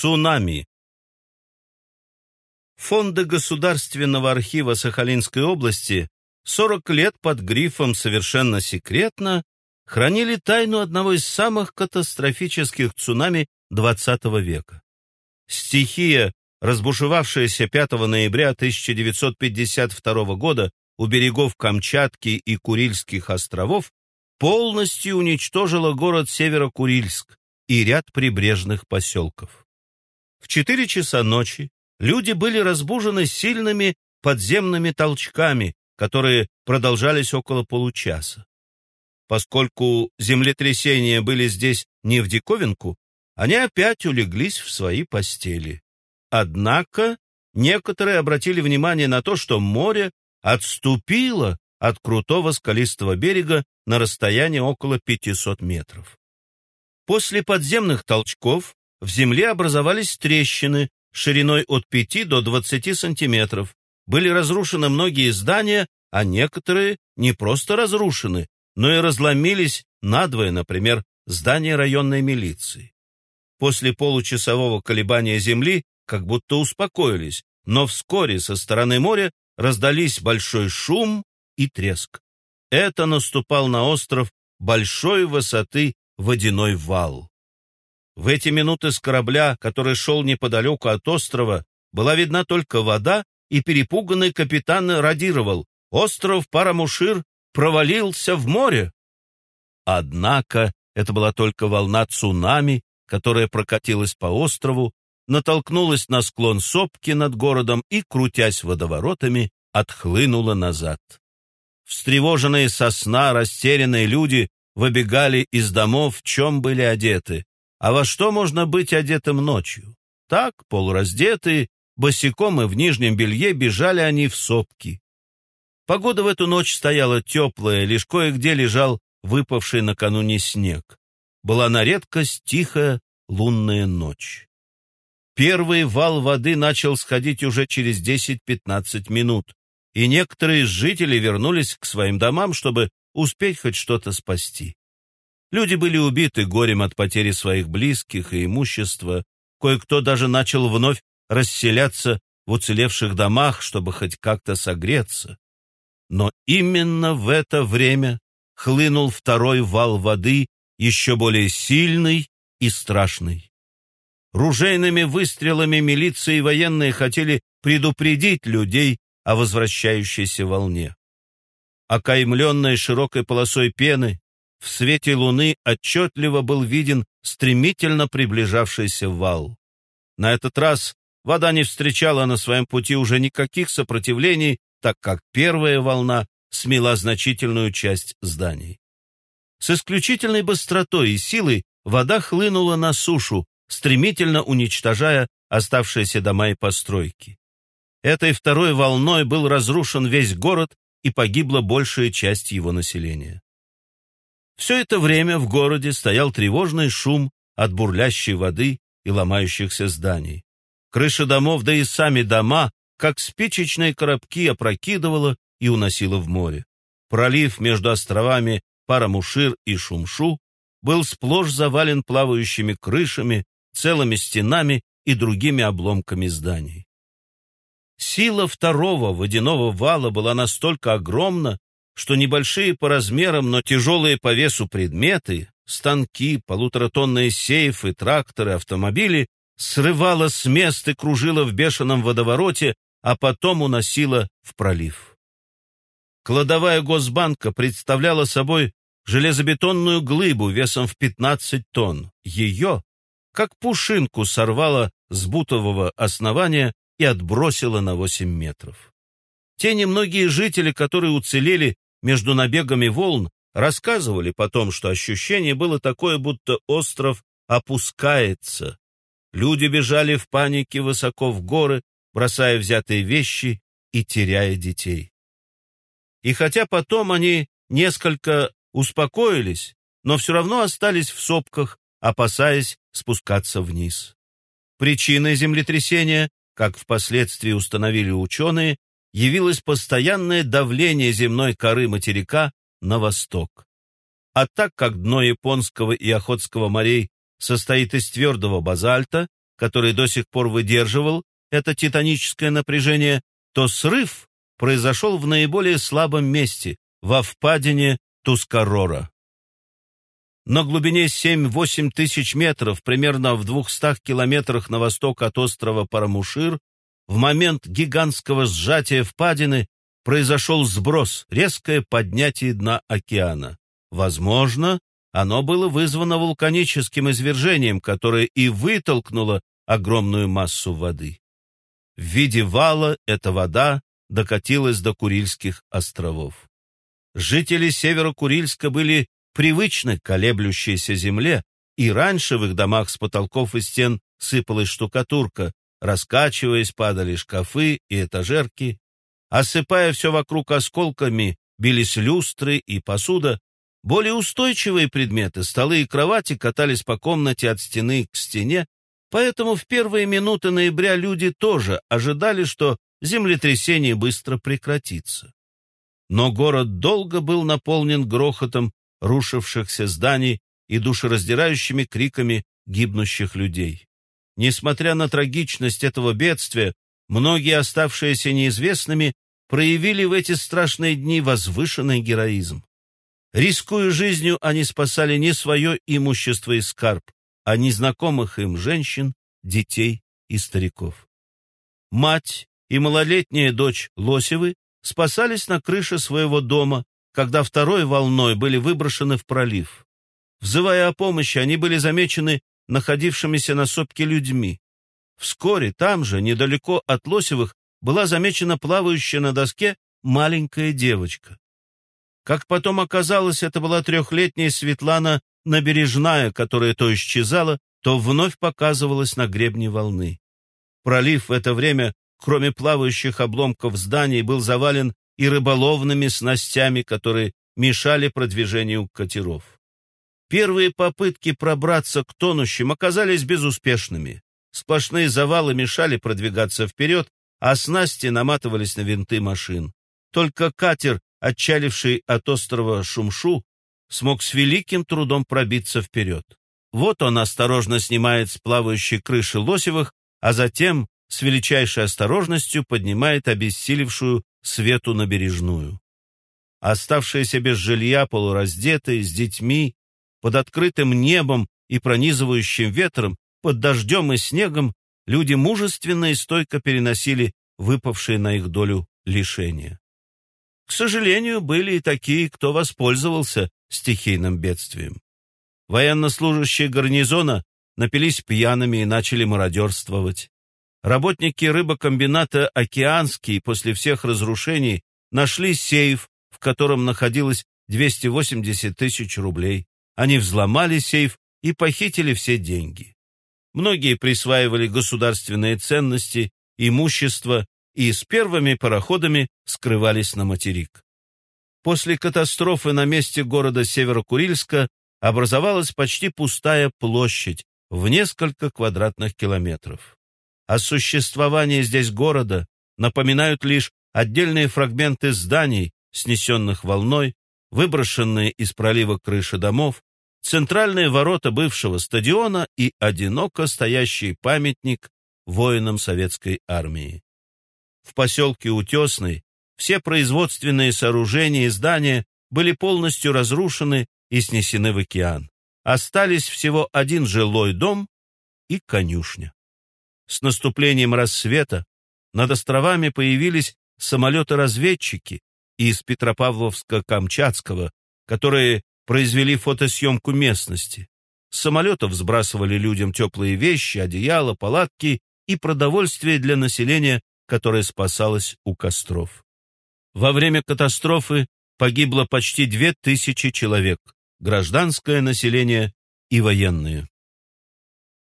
Цунами. Фонды Государственного архива Сахалинской области 40 лет под грифом «Совершенно секретно» хранили тайну одного из самых катастрофических цунами XX века. Стихия, разбушевавшаяся 5 ноября 1952 года у берегов Камчатки и Курильских островов, полностью уничтожила город Северо-Курильск и ряд прибрежных поселков. В 4 часа ночи люди были разбужены сильными подземными толчками, которые продолжались около получаса. Поскольку землетрясения были здесь не в диковинку, они опять улеглись в свои постели. Однако некоторые обратили внимание на то, что море отступило от крутого скалистого берега на расстояние около 500 метров. После подземных толчков в земле образовались трещины шириной от 5 до 20 сантиметров. Были разрушены многие здания, а некоторые не просто разрушены, но и разломились надвое, например, здание районной милиции после получасового колебания земли как будто успокоились, но вскоре со стороны моря раздались большой шум и треск. Это наступал на остров большой высоты водяной вал. В эти минуты с корабля, который шел неподалеку от острова, была видна только вода, и перепуганный капитан радировал. Остров Парамушир провалился в море. Однако это была только волна цунами, которая прокатилась по острову, натолкнулась на склон сопки над городом и, крутясь водоворотами, отхлынула назад. Встревоженные со сна растерянные люди выбегали из домов, в чем были одеты. А во что можно быть одетым ночью? Так, полураздетые, босиком и в нижнем белье бежали они в сопки. Погода в эту ночь стояла теплая, лишь кое-где лежал выпавший накануне снег была на редкость тихая лунная ночь. Первый вал воды начал сходить уже через 10-15 минут, и некоторые из жителей вернулись к своим домам, чтобы успеть хоть что-то спасти. Люди были убиты горем от потери своих близких и имущества, кое-кто даже начал вновь расселяться в уцелевших домах, чтобы хоть как-то согреться. Но именно в это время хлынул второй вал воды, еще более сильный и страшный. Ружейными выстрелами милиции и военные хотели предупредить людей о возвращающейся волне. Окаймленной широкой полосой пены, в свете луны отчетливо был виден стремительно приближавшийся вал. На этот раз вода не встречала на своем пути уже никаких сопротивлений, так как первая волна смела значительную часть зданий. С исключительной быстротой и силой вода хлынула на сушу, стремительно уничтожая оставшиеся дома и постройки. Этой второй волной был разрушен весь город и погибла большая часть его населения. Все это время в городе стоял тревожный шум от бурлящей воды и ломающихся зданий. Крыши домов, да и сами дома, как спичечные коробки, опрокидывало и уносило в море. Пролив между островами Парамушир и Шумшу был сплошь завален плавающими крышами, целыми стенами и другими обломками зданий. Сила второго водяного вала была настолько огромна, что небольшие по размерам, но тяжелые по весу предметы, станки, полуторатонные сейфы, тракторы, автомобили срывало с мест и кружило в бешеном водовороте, а потом уносило в пролив. Кладовая Госбанка представляла собой железобетонную глыбу весом в 15 тонн. Ее, как пушинку, сорвало с бутового основания и отбросило на 8 метров. Те немногие жители, которые уцелели между набегами волн, рассказывали потом, что ощущение было такое, будто остров опускается. Люди бежали в панике высоко в горы, бросая взятые вещи и теряя детей. И хотя потом они несколько успокоились, но все равно остались в сопках, опасаясь спускаться вниз. Причиной землетрясения, как впоследствии установили ученые, явилось постоянное давление земной коры материка на восток. А так как дно Японского и Охотского морей состоит из твердого базальта, который до сих пор выдерживал это титаническое напряжение, то срыв произошел в наиболее слабом месте, во впадине Тускарора. На глубине 7-8 тысяч метров, примерно в 200 километрах на восток от острова Парамушир, в момент гигантского сжатия впадины произошел сброс, резкое поднятие дна океана. Возможно, оно было вызвано вулканическим извержением, которое и вытолкнуло огромную массу воды. В виде вала эта вода докатилась до Курильских островов. Жители Северо-Курильска были привычны к колеблющейся земле, и раньше в их домах с потолков и стен сыпалась штукатурка, раскачиваясь, падали шкафы и этажерки, осыпая все вокруг осколками, бились люстры и посуда, более устойчивые предметы, столы и кровати катались по комнате от стены к стене, поэтому в первые минуты ноября люди тоже ожидали, что землетрясение быстро прекратится. Но город долго был наполнен грохотом рушившихся зданий и душераздирающими криками гибнущих людей. Несмотря на трагичность этого бедствия, многие оставшиеся неизвестными проявили в эти страшные дни возвышенный героизм. Рискуя жизнью, они спасали не свое имущество и скарб, а незнакомых им женщин, детей и стариков. Мать и малолетняя дочь Лосевы спасались на крыше своего дома, когда второй волной были выброшены в пролив. Взывая о помощи, они были замечены находившимися на сопке людьми. Вскоре там же, недалеко от Лосевых, была замечена плавающая на доске маленькая девочка. Как потом оказалось, это была трехлетняя Светлана Набережная, которая то исчезала, то вновь показывалась на гребне волны. Пролив в это время кроме плавающих обломков зданий, был завален и рыболовными снастями, которые мешали продвижению катеров. Первые попытки пробраться к тонущим оказались безуспешными. Сплошные завалы мешали продвигаться вперед, а снасти наматывались на винты машин. Только катер, отчаливший от острова Шумшу, смог с великим трудом пробиться вперед. Вот он осторожно снимает с плавающей крыши Лосевых, а затем с величайшей осторожностью поднимает обессилевшую Свету набережную. Оставшиеся без жилья, полураздетые, с детьми, под открытым небом и пронизывающим ветром, под дождем и снегом, люди мужественно и стойко переносили выпавшие на их долю лишения. К сожалению, были и такие, кто воспользовался стихийным бедствием. Военнослужащие гарнизона напились пьяными и начали мародерствовать. Работники рыбокомбината «Океанский» после всех разрушений нашли сейф, в котором находилось 280 тысяч рублей. Они взломали сейф и похитили все деньги. Многие присваивали государственные ценности, имущество и с первыми пароходами скрывались на материк. После катастрофы на месте города Северокурильска образовалась почти пустая площадь в несколько квадратных километров. О существовании здесь города напоминают лишь отдельные фрагменты зданий, снесенных волной, выброшенные из пролива крыши домов, центральные ворота бывшего стадиона и одиноко стоящий памятник воинам советской армии. В поселке Утесный все производственные сооружения и здания были полностью разрушены и снесены в океан. Остались всего один жилой дом и конюшня. С наступлением рассвета над островами появились самолеты-разведчики из Петропавловска-Камчатского, которые произвели фотосъемку местности. С самолетов сбрасывали людям теплые вещи, одеяла, палатки и продовольствие для населения, которое спасалось у костров. Во время катастрофы погибло почти две тысячи человек, гражданское население и военные.